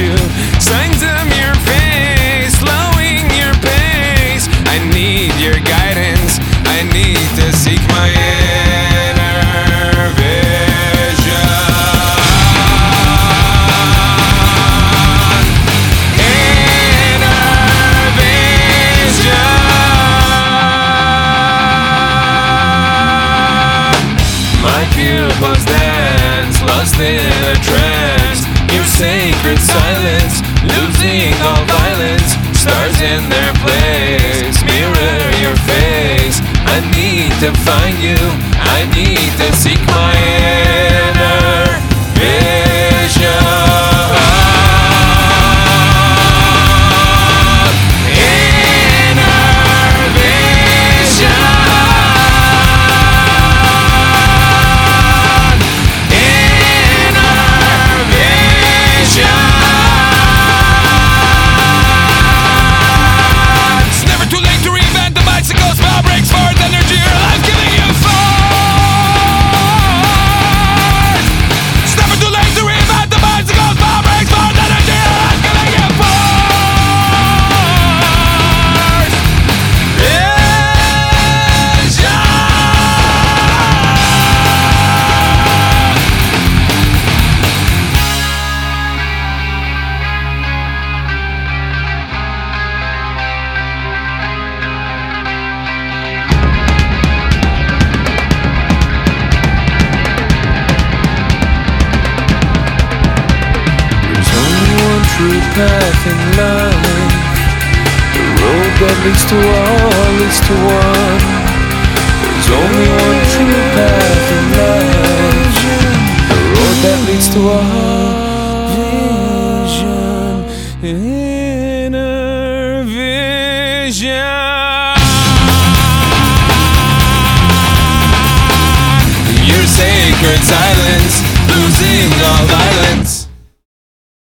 you. Signs of your face, slowing your pace. I need your guidance, I need to seek my inner vision. Inner vision. My pupils dance, lost in a trance. Sacred silence, losing all violence. Stars in their place, mirror your face. I need to find you, I need to seek my inner path in life. The road that leads to all leads to one. There's only one true path in life. The road that leads to all vision. Inner Your sacred silence, losing all